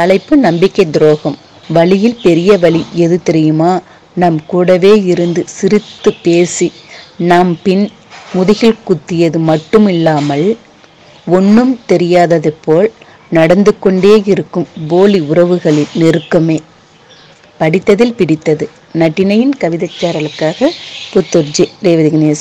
தலைப்பு நம்பிக்கை துரோகம். வழியில் பெரிய வழி எது தெரியுமா? நம் கூடவே இருந்து சிரித்து பேசி நம் பின் முதுகில் குத்தியது மட்டும் இல்லாமல் ஒன்றும் தெரியாதது போல் நடந்து கொண்டே இருக்கும் போலி உறவுகளின் நெருக்கமே. படித்ததில் பிடித்தது. நட்டினையின் கவிதைச்சாரலுக்காக புத்தூர்ஜி புத்தூர் ரேவதி